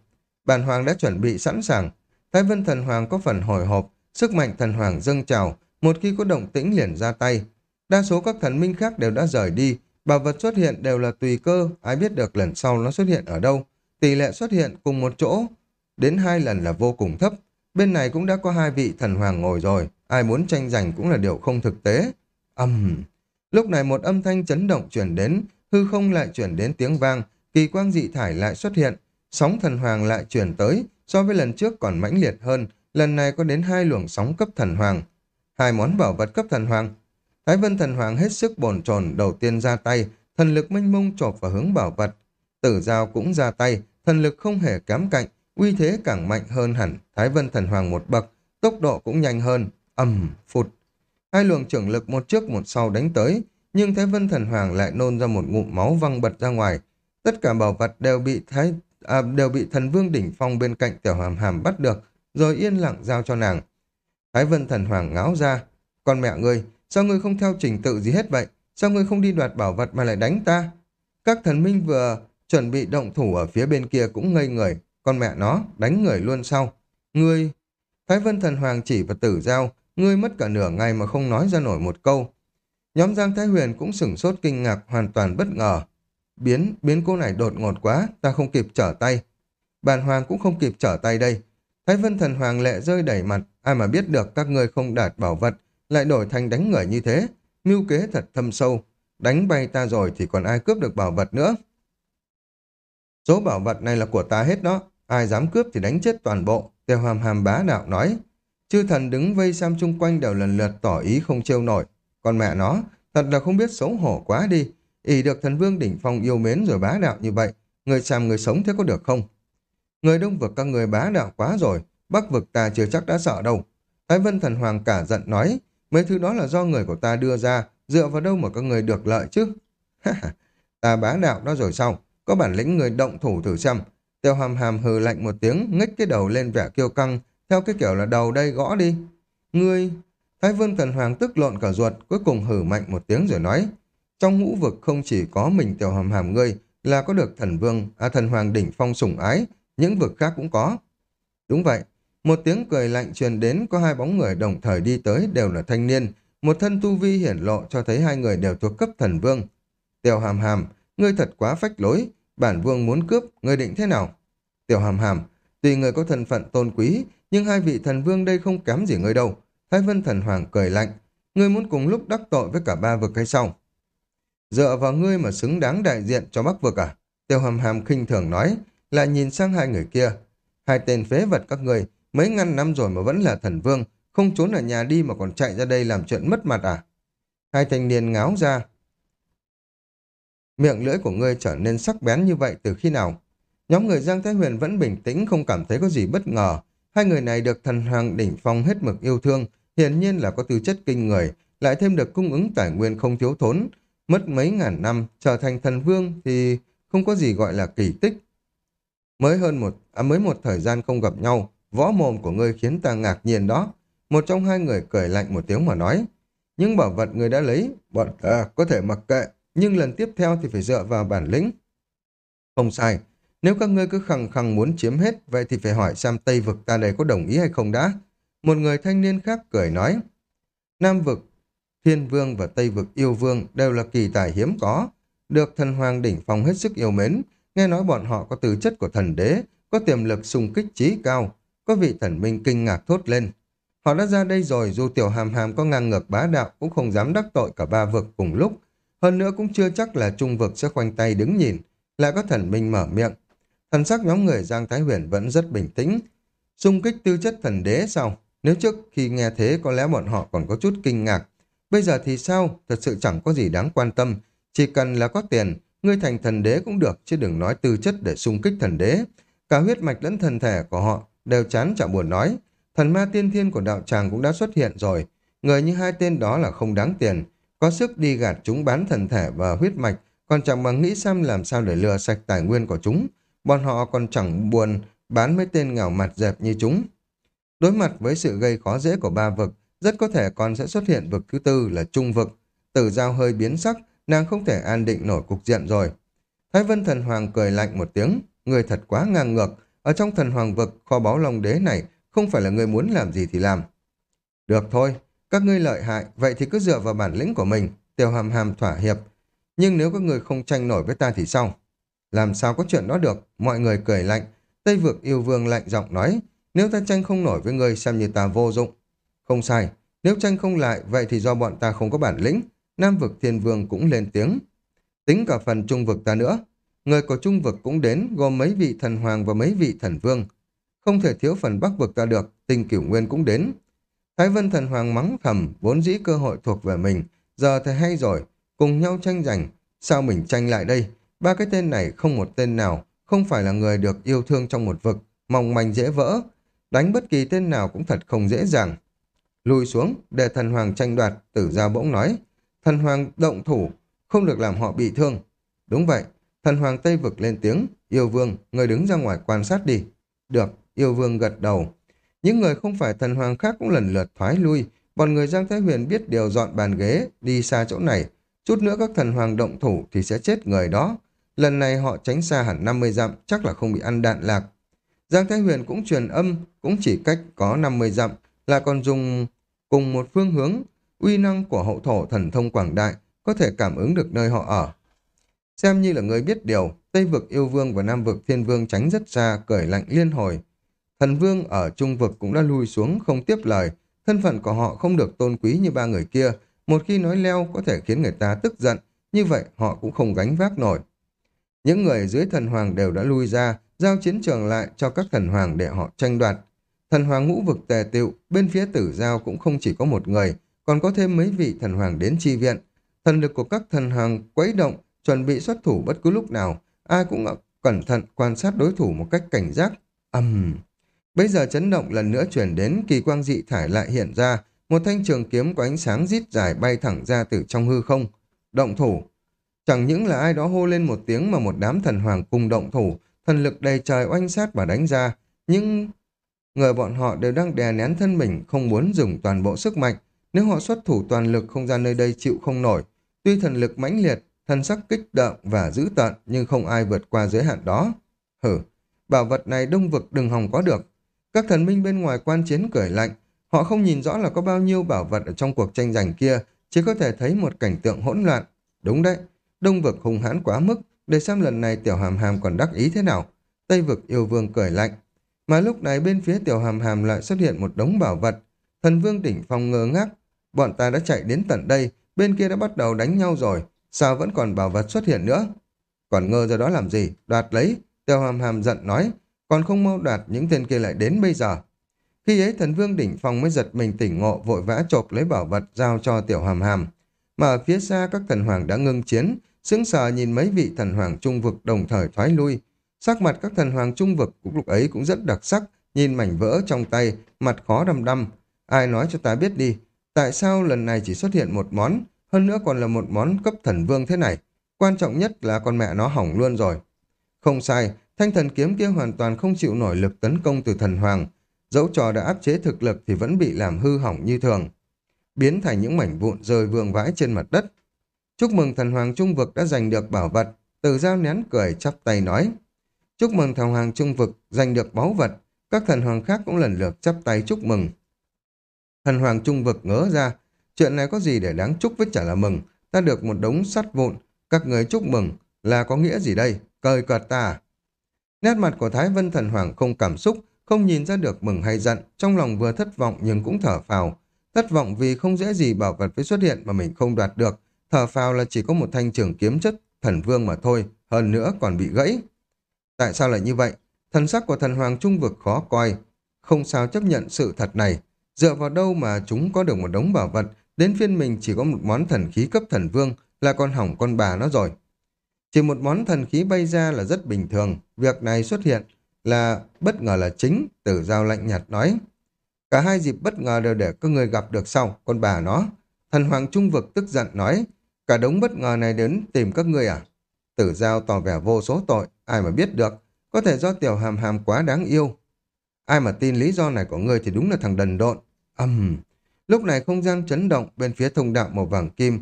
Speaker 1: Bản Hoàng đã chuẩn bị sẵn sàng. Thái Vân Thần Hoàng có phần hồi hộp, sức mạnh Thần Hoàng dâng trào, một khi có động tĩnh liền ra tay. Đa số các thần minh khác đều đã rời đi, bảo vật xuất hiện đều là tùy cơ, ai biết được lần sau nó xuất hiện ở đâu. Tỷ lệ xuất hiện cùng một chỗ đến hai lần là vô cùng thấp. Bên này cũng đã có hai vị thần hoàng ngồi rồi, ai muốn tranh giành cũng là điều không thực tế. Âm... Lúc này một âm thanh chấn động chuyển đến, hư không lại chuyển đến tiếng vang, kỳ quang dị thải lại xuất hiện, sóng thần hoàng lại chuyển tới, so với lần trước còn mãnh liệt hơn, lần này có đến hai luồng sóng cấp thần hoàng. Hai món bảo vật cấp thần hoàng. Thái Vân thần hoàng hết sức bồn chồn đầu tiên ra tay, thần lực mênh mông chộp vào hướng bảo vật. Tử giao cũng ra tay, thần lực không hề kém cạnh, uy thế càng mạnh hơn hẳn Thái Vân thần hoàng một bậc, tốc độ cũng nhanh hơn, ầm, phụt. Hai luồng trưởng lực một trước một sau đánh tới, nhưng Thái Vân thần hoàng lại nôn ra một ngụm máu văng bật ra ngoài. Tất cả bảo vật đều bị Thái à, đều bị thần vương đỉnh phong bên cạnh tiểu hàm hàm bắt được, rồi yên lặng giao cho nàng. Thái Vân thần hoàng ngáo ra, con mẹ ngươi, sao ngươi không theo trình tự gì hết vậy? Sao ngươi không đi đoạt bảo vật mà lại đánh ta? Các thần minh vừa chuẩn bị động thủ ở phía bên kia cũng ngây người, con mẹ nó, đánh người luôn sau. Ngươi... Thái Vân thần hoàng chỉ và tử giao, ngươi mất cả nửa ngày mà không nói ra nổi một câu. Nhóm Giang Thái Huyền cũng sửng sốt kinh ngạc, hoàn toàn bất ngờ. Biến, biến cô này đột ngột quá, ta không kịp trở tay. Bàn hoàng cũng không kịp trở tay đây. Thái Vân Thần Hoàng lệ rơi đẩy mặt, ai mà biết được các ngươi không đạt bảo vật, lại đổi thành đánh người như thế. Mưu kế thật thâm sâu, đánh bay ta rồi thì còn ai cướp được bảo vật nữa. Số bảo vật này là của ta hết đó, ai dám cướp thì đánh chết toàn bộ, tiêu hàm hàm bá đạo nói. Chư thần đứng vây xem chung quanh đều lần lượt tỏ ý không trêu nổi. Còn mẹ nó, thật là không biết xấu hổ quá đi, ỷ được thần vương đỉnh phong yêu mến rồi bá đạo như vậy, người xem người sống thế có được không? Người đông vực các người bá đạo quá rồi, bắc vực ta chưa chắc đã sợ đâu. Thái vân thần hoàng cả giận nói, mấy thứ đó là do người của ta đưa ra, dựa vào đâu mà các người được lợi chứ? ta bá đạo đó rồi sao? Có bản lĩnh người động thủ thử xem. Tiêu hàm hàm hừ lạnh một tiếng, ngách cái đầu lên vẻ kiêu căng, theo cái kiểu là đầu đây gõ đi. Ngươi... Thái vân thần hoàng tức lộn cả ruột, cuối cùng hừ mạnh một tiếng rồi nói, trong ngũ vực không chỉ có mình tiểu hàm hàm ngươi là có được thần vương, à thần hoàng đỉnh phong sủng ái, những vực khác cũng có. Đúng vậy, một tiếng cười lạnh truyền đến có hai bóng người đồng thời đi tới đều là thanh niên, một thân tu vi hiển lộ cho thấy hai người đều thuộc cấp thần vương. Tiểu hàm hàm, ngươi thật quá phách lối, bản vương muốn cướp, ngươi định thế nào? Tiểu hàm hàm, tuy người có thân phận tôn quý, nhưng hai vị thần vương đây không kém gì ngươi đâu. Thái vân thần hoàng cười lạnh, ngươi muốn cùng lúc đắc tội với cả ba vực hay sao? Dựa vào ngươi mà xứng đáng đại diện cho Bắc vực à? Tiêu hàm hàm khinh thường nói, lại nhìn sang hai người kia. Hai tên phế vật các ngươi, mấy ngàn năm rồi mà vẫn là thần vương, không trốn ở nhà đi mà còn chạy ra đây làm chuyện mất mặt à? Hai thanh niên ngáo ra. Miệng lưỡi của ngươi trở nên sắc bén như vậy từ khi nào? Nhóm người Giang Thái Huyền vẫn bình tĩnh không cảm thấy có gì bất ngờ. Hai người này được thần hoàng đỉnh phong hết mực yêu thương, hiển nhiên là có tư chất kinh người, lại thêm được cung ứng tài nguyên không thiếu thốn, mất mấy ngàn năm trở thành thần vương thì không có gì gọi là kỳ tích. Mới hơn một, à, mới một thời gian không gặp nhau, võ mồm của ngươi khiến ta ngạc nhiên đó. Một trong hai người cười lạnh một tiếng mà nói, những bảo vật người đã lấy, bọn ta có thể mặc kệ, nhưng lần tiếp theo thì phải dựa vào bản lĩnh. Không sai, nếu các ngươi cứ khăng khăng muốn chiếm hết, vậy thì phải hỏi xem Tây vực ta đây có đồng ý hay không đã. Một người thanh niên khác cười nói, Nam vực Thiên Vương và Tây Vực Yêu Vương đều là kỳ tài hiếm có, được thần hoàng đỉnh phong hết sức yêu mến, nghe nói bọn họ có tư chất của thần đế, có tiềm lực xung kích trí cao, có vị thần minh kinh ngạc thốt lên. Họ đã ra đây rồi, dù tiểu hàm hàm có ngang ngược bá đạo cũng không dám đắc tội cả ba vực cùng lúc. Hơn nữa cũng chưa chắc là trung vực sẽ khoanh tay đứng nhìn, lại có thần minh mở miệng. Thần sắc nhóm người Giang Thái Huyền vẫn rất bình tĩnh. Xung kích tư chất thần đế sao? Nếu trước khi nghe thế có lẽ bọn họ còn có chút kinh ngạc, Bây giờ thì sao? Thật sự chẳng có gì đáng quan tâm. Chỉ cần là có tiền, ngươi thành thần đế cũng được, chứ đừng nói tư chất để xung kích thần đế. Cả huyết mạch lẫn thần thể của họ đều chán chả buồn nói. Thần ma tiên thiên của đạo tràng cũng đã xuất hiện rồi. Người như hai tên đó là không đáng tiền. Có sức đi gạt chúng bán thần thể và huyết mạch, còn chẳng bằng nghĩ xem làm sao để lừa sạch tài nguyên của chúng. Bọn họ còn chẳng buồn bán mấy tên ngảo mặt dẹp như chúng. Đối mặt với sự gây khó dễ của ba vực, rất có thể còn sẽ xuất hiện vực thứ tư là trung vực. Tử giao hơi biến sắc, nàng không thể an định nổi cục diện rồi. Thái Vân Thần Hoàng cười lạnh một tiếng, người thật quá ngang ngược. Ở trong thần hoàng vực, kho báu long đế này không phải là người muốn làm gì thì làm. Được thôi, các ngươi lợi hại, vậy thì cứ dựa vào bản lĩnh của mình, tiêu hàm hàm thỏa hiệp. Nhưng nếu các người không tranh nổi với ta thì sao? Làm sao có chuyện đó được? Mọi người cười lạnh. Tây vực yêu vương lạnh giọng nói, Nếu ta tranh không nổi với người xem như ta vô dụng. Không sai, nếu tranh không lại, vậy thì do bọn ta không có bản lĩnh. Nam vực thiên vương cũng lên tiếng. Tính cả phần trung vực ta nữa. Người của trung vực cũng đến, gồm mấy vị thần hoàng và mấy vị thần vương. Không thể thiếu phần bắc vực ta được, tinh cửu nguyên cũng đến. Thái vân thần hoàng mắng thầm, vốn dĩ cơ hội thuộc về mình. Giờ thì hay rồi, cùng nhau tranh giành. Sao mình tranh lại đây? Ba cái tên này không một tên nào, không phải là người được yêu thương trong một vực, mong manh dễ vỡ. Đánh bất kỳ tên nào cũng thật không dễ dàng. Lùi xuống, để thần hoàng tranh đoạt, tử ra bỗng nói. Thần hoàng động thủ, không được làm họ bị thương. Đúng vậy, thần hoàng Tây Vực lên tiếng, yêu vương, người đứng ra ngoài quan sát đi. Được, yêu vương gật đầu. Những người không phải thần hoàng khác cũng lần lượt thoái lui, bọn người Giang Thái Huyền biết điều dọn bàn ghế, đi xa chỗ này. Chút nữa các thần hoàng động thủ thì sẽ chết người đó. Lần này họ tránh xa hẳn 50 dặm, chắc là không bị ăn đạn lạc. Giang Thái Huyền cũng truyền âm, cũng chỉ cách có 50 dặm, là còn dùng cùng một phương hướng, uy năng của hậu thổ thần thông quảng đại, có thể cảm ứng được nơi họ ở. Xem như là người biết điều, Tây vực yêu vương và Nam vực thiên vương tránh rất xa, cởi lạnh liên hồi. Thần vương ở trung vực cũng đã lui xuống, không tiếp lời. Thân phận của họ không được tôn quý như ba người kia. Một khi nói leo có thể khiến người ta tức giận, như vậy họ cũng không gánh vác nổi. Những người dưới thần hoàng đều đã lui ra, giao chiến trường lại cho các thần hoàng để họ tranh đoạt. Thần hoàng ngũ vực tề tiệu, bên phía tử giao cũng không chỉ có một người, còn có thêm mấy vị thần hoàng đến chi viện. Thần lực của các thần hoàng quấy động, chuẩn bị xuất thủ bất cứ lúc nào, ai cũng cẩn thận quan sát đối thủ một cách cảnh giác. ầm uhm. Bây giờ chấn động lần nữa chuyển đến kỳ quang dị thải lại hiện ra, một thanh trường kiếm có ánh sáng rít dài bay thẳng ra từ trong hư không. Động thủ. Chẳng những là ai đó hô lên một tiếng mà một đám thần hoàng cùng động thủ, thần lực đầy trời oanh sát và đánh ra. Nhưng người bọn họ đều đang đè nén thân mình, không muốn dùng toàn bộ sức mạnh. Nếu họ xuất thủ toàn lực không gian nơi đây chịu không nổi. Tuy thần lực mãnh liệt, thần sắc kích động và dữ tợn, nhưng không ai vượt qua giới hạn đó. Hử, bảo vật này đông vực đừng hòng có được. Các thần minh bên ngoài quan chiến cười lạnh, họ không nhìn rõ là có bao nhiêu bảo vật ở trong cuộc tranh giành kia, chỉ có thể thấy một cảnh tượng hỗn loạn. Đúng đấy, đông vực hung hãn quá mức, để xem lần này tiểu hàm hàm còn đắc ý thế nào. Tây vực yêu vương cười lạnh. Mà lúc này bên phía tiểu hàm hàm lại xuất hiện một đống bảo vật. Thần vương đỉnh phong ngơ ngác. Bọn ta đã chạy đến tận đây, bên kia đã bắt đầu đánh nhau rồi. Sao vẫn còn bảo vật xuất hiện nữa? Còn ngơ ra đó làm gì? Đoạt lấy. Tiểu hàm hàm giận nói. Còn không mau đoạt những tên kia lại đến bây giờ. Khi ấy thần vương đỉnh phong mới giật mình tỉnh ngộ vội vã chộp lấy bảo vật giao cho tiểu hàm hàm. Mà ở phía xa các thần hoàng đã ngưng chiến, sững sờ nhìn mấy vị thần hoàng trung vực đồng thời thoái lui. Sắc mặt các thần hoàng trung vực cũng lúc ấy cũng rất đặc sắc, nhìn mảnh vỡ trong tay, mặt khó đăm đăm. Ai nói cho ta biết đi, tại sao lần này chỉ xuất hiện một món, hơn nữa còn là một món cấp thần vương thế này. Quan trọng nhất là con mẹ nó hỏng luôn rồi. Không sai, thanh thần kiếm kia hoàn toàn không chịu nổi lực tấn công từ thần hoàng. Dẫu trò đã áp chế thực lực thì vẫn bị làm hư hỏng như thường. Biến thành những mảnh vụn rơi vương vãi trên mặt đất. Chúc mừng thần hoàng trung vực đã giành được bảo vật. Từ giao nén cười chắp tay nói. Chúc mừng thần hoàng trung vực giành được báu vật. Các thần hoàng khác cũng lần lượt chắp tay chúc mừng. Thần hoàng trung vực ngỡ ra. Chuyện này có gì để đáng chúc với chả là mừng. Ta được một đống sắt vụn. Các người chúc mừng là có nghĩa gì đây? Cười cợt ta à? Nét mặt của Thái Vân thần hoàng không cảm xúc, không nhìn ra được mừng hay giận, trong lòng vừa thất vọng nhưng cũng thở phào. Thất vọng vì không dễ gì bảo vật với xuất hiện mà mình không đoạt được, thở phào là chỉ có một thanh trường kiếm chất thần vương mà thôi, hơn nữa còn bị gãy. Tại sao lại như vậy? Thần sắc của thần hoàng trung vực khó coi, không sao chấp nhận sự thật này. Dựa vào đâu mà chúng có được một đống bảo vật, đến phiên mình chỉ có một món thần khí cấp thần vương, là con hỏng con bà nó rồi. Chỉ một món thần khí bay ra là rất bình thường, việc này xuất hiện là bất ngờ là chính, tử giao lạnh nhạt nói. Cả hai dịp bất ngờ đều để các người gặp được sau, con bà nó. Thần hoàng trung vực tức giận nói, cả đống bất ngờ này đến tìm các ngươi à? Tử giao tỏ vẻ vô số tội, ai mà biết được, có thể do tiểu hàm hàm quá đáng yêu. Ai mà tin lý do này của ngươi thì đúng là thằng đần độn. Âm! Uhm. Lúc này không gian chấn động bên phía thông đạo màu vàng kim,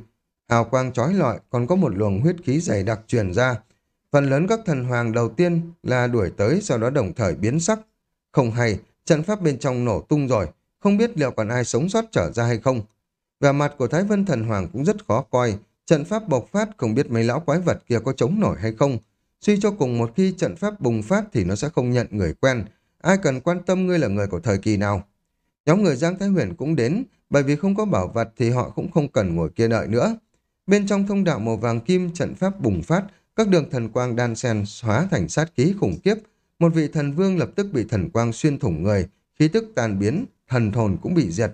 Speaker 1: hào quang chói lọi còn có một luồng huyết khí dày đặc truyền ra. Phần lớn các thần hoàng đầu tiên là đuổi tới sau đó đồng thời biến sắc. Không hay, trận pháp bên trong nổ tung rồi, không biết liệu còn ai sống sót trở ra hay không. Và mặt của Thái Vân Thần Hoàng cũng rất khó coi, trận pháp bộc phát không biết mấy lão quái vật kia có chống nổi hay không. Suy cho cùng một khi trận pháp bùng phát thì nó sẽ không nhận người quen, ai cần quan tâm ngươi là người của thời kỳ nào. Nhóm người Giang Thái Huyền cũng đến, bởi vì không có bảo vật thì họ cũng không cần ngồi kia đợi nữa. Bên trong thông đạo màu vàng kim trận pháp bùng phát, các đường thần quang đan sen hóa thành sát khí khủng khiếp. Một vị thần vương lập tức bị thần quang xuyên thủng người, khí tức tàn biến, thần hồn cũng bị diệt.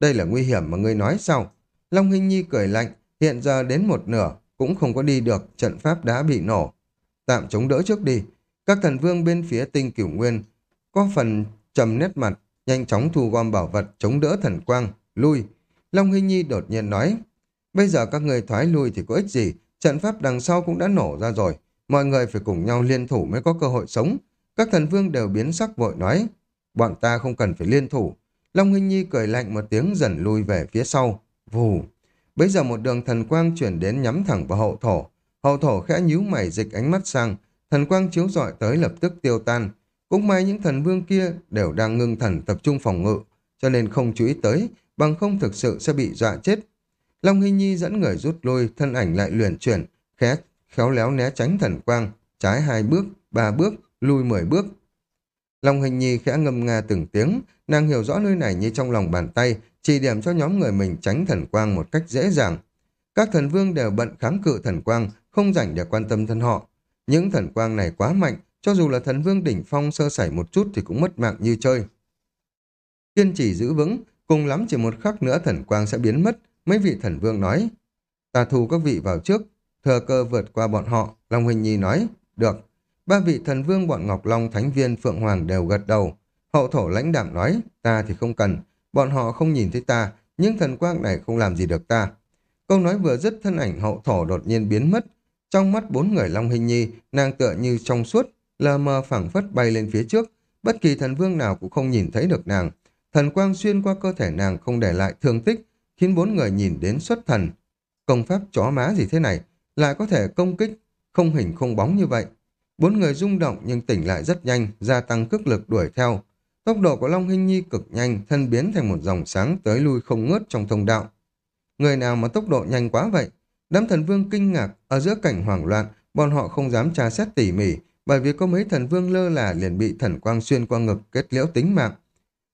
Speaker 1: Đây là nguy hiểm mà ngươi nói sao? Long Hinh Nhi cười lạnh, hiện giờ đến một nửa, cũng không có đi được, trận pháp đã bị nổ. Tạm chống đỡ trước đi. Các thần vương bên phía tinh cửu nguyên có phần trầm nét mặt, nhanh chóng thu gom bảo vật chống đỡ thần quang, lui. Long Hinh Nhi đột nhiên nói, bây giờ các người thoái lui thì có ích gì, trận pháp đằng sau cũng đã nổ ra rồi, mọi người phải cùng nhau liên thủ mới có cơ hội sống. Các thần vương đều biến sắc vội nói, bọn ta không cần phải liên thủ. Long Hinh Nhi cười lạnh một tiếng dần lui về phía sau, vù. Bây giờ một đường thần quang chuyển đến nhắm thẳng vào hậu thổ. Hậu thổ khẽ nhíu mày dịch ánh mắt sang, thần quang chiếu rọi tới lập tức tiêu tan. Cũng may những thần vương kia đều đang ngưng thần tập trung phòng ngự, cho nên không chú ý tới, bằng không thực sự sẽ bị dọa chết. Long Hinh Nhi dẫn người rút lui, thân ảnh lại luyện chuyển, khé khéo léo né tránh thần quang, trái hai bước, ba bước, lui mười bước. Long Hình Nhi khẽ ngâm nga từng tiếng, nàng hiểu rõ nơi này như trong lòng bàn tay, chỉ điểm cho nhóm người mình tránh thần quang một cách dễ dàng. Các thần vương đều bận kháng cự thần quang, không rảnh để quan tâm thân họ. Những thần quang này quá mạnh, cho dù là thần vương đỉnh phong sơ sẩy một chút thì cũng mất mạng như chơi. Kiên trì giữ vững, cùng lắm chỉ một khắc nữa thần quang sẽ biến mất, mấy vị thần vương nói. Ta thu các vị vào trước, thừa cơ vượt qua bọn họ, Long Huỳnh Nhi nói, được. Ba vị thần vương bọn Ngọc Long, Thánh Viên, Phượng Hoàng đều gật đầu. Hậu thổ lãnh đạm nói, ta thì không cần, bọn họ không nhìn thấy ta, nhưng thần quang này không làm gì được ta. Câu nói vừa dứt thân ảnh hậu thổ đột nhiên biến mất. Trong mắt bốn người Long Hình Nhi, nàng tựa như trong suốt, lờ mờ phẳng phất bay lên phía trước. Bất kỳ thần vương nào cũng không nhìn thấy được nàng. Thần quang xuyên qua cơ thể nàng không để lại thương tích, khiến bốn người nhìn đến xuất thần. Công pháp chó má gì thế này, lại có thể công kích, không hình không bóng như vậy. Bốn người rung động nhưng tỉnh lại rất nhanh, gia tăng cước lực đuổi theo. Tốc độ của Long Hinh Nhi cực nhanh, thân biến thành một dòng sáng tới lui không ngớt trong thông đạo. Người nào mà tốc độ nhanh quá vậy? Đám thần vương kinh ngạc, ở giữa cảnh hoảng loạn, bọn họ không dám tra xét tỉ mỉ, bởi vì có mấy thần vương lơ là liền bị thần quang xuyên qua ngực kết liễu tính mạng.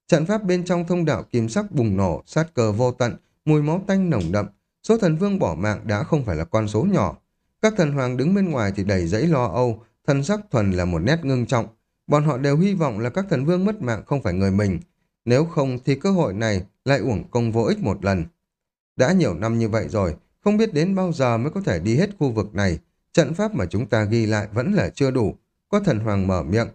Speaker 1: Trận pháp bên trong thông đạo kim sắc bùng nổ, sát cờ vô tận, mùi máu tanh nồng đậm. Số thần vương bỏ mạng đã không phải là con số nhỏ. Các thần hoàng đứng bên ngoài thì đầy dẫy lo âu, thần sắc thuần là một nét ngưng trọng. Bọn họ đều hy vọng là các thần vương mất mạng không phải người mình. Nếu không thì cơ hội này lại uổng công vô ích một lần. Đã nhiều năm như vậy rồi, không biết đến bao giờ mới có thể đi hết khu vực này. Trận pháp mà chúng ta ghi lại vẫn là chưa đủ. Có thần hoàng mở miệng.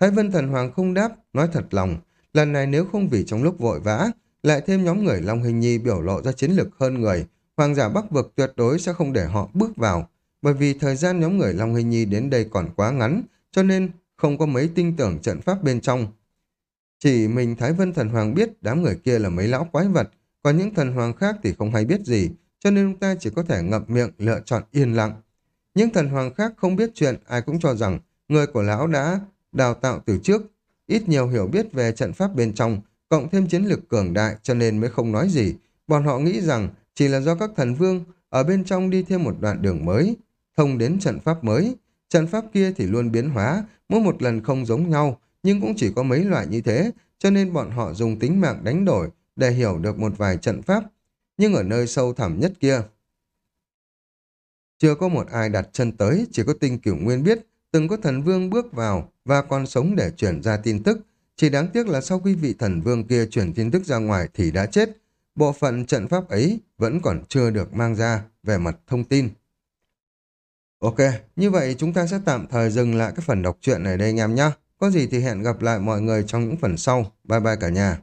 Speaker 1: Thái Vân thần hoàng không đáp, nói thật lòng. Lần này nếu không vì trong lúc vội vã, lại thêm nhóm người Long Hình Nhi biểu lộ ra chiến lực hơn người, hoàng giả Bắc vực tuyệt đối sẽ không để họ bước vào, bởi vì thời gian nhóm người Long Hình Nhi đến đây còn quá ngắn, cho nên không có mấy tinh tưởng trận pháp bên trong. Chỉ mình Thái Vân Thần Hoàng biết đám người kia là mấy lão quái vật, còn những thần hoàng khác thì không hay biết gì, cho nên chúng ta chỉ có thể ngậm miệng lựa chọn yên lặng. Những thần hoàng khác không biết chuyện, ai cũng cho rằng người của lão đã đào tạo từ trước, ít nhiều hiểu biết về trận pháp bên trong, cộng thêm chiến lược cường đại cho nên mới không nói gì. Bọn họ nghĩ rằng chỉ là do các thần vương ở bên trong đi thêm một đoạn đường mới, thông đến trận pháp mới. Trận pháp kia thì luôn biến hóa, mỗi một lần không giống nhau, nhưng cũng chỉ có mấy loại như thế, cho nên bọn họ dùng tính mạng đánh đổi để hiểu được một vài trận pháp. Nhưng ở nơi sâu thẳm nhất kia, chưa có một ai đặt chân tới, chỉ có tinh cửu nguyên biết, từng có thần vương bước vào và còn sống để chuyển ra tin tức. Chỉ đáng tiếc là sau khi vị thần vương kia chuyển tin tức ra ngoài thì đã chết. Bộ phận trận pháp ấy vẫn còn chưa được mang ra về mặt thông tin. Ok, như vậy chúng ta sẽ tạm thời dừng lại cái phần đọc truyện này đây anh em nhé. Có gì thì hẹn gặp lại mọi người trong những phần sau. Bye bye cả nhà.